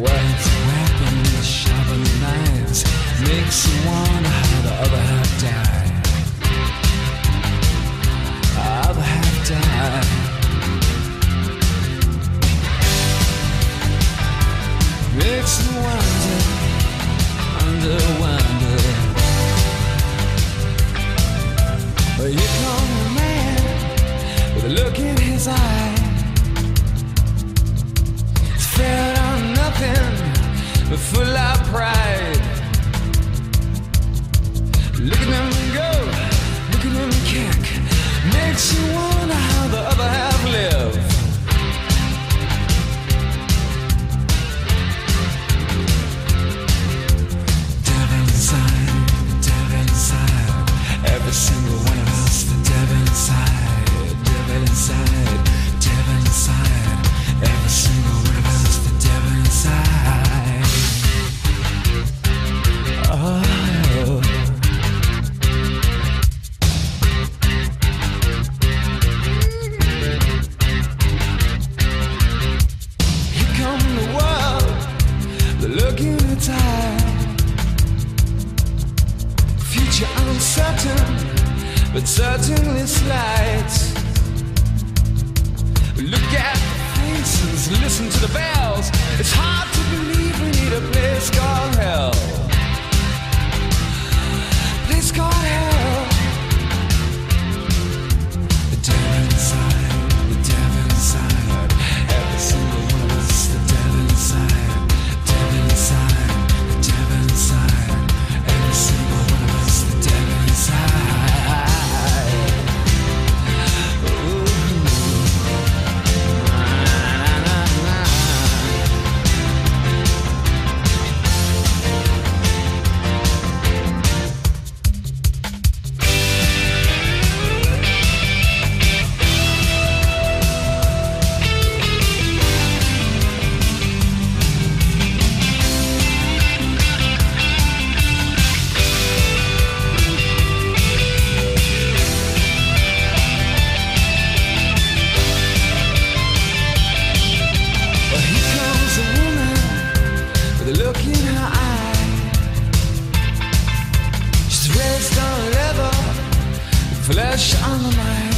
wept. Wrapping, sharpened knives, makes you want. full of pride. Look at them go, look at them kick, makes you want. certain, but certainly slight. Look at the faces, listen to the bells. It's hard to flesh on the mind.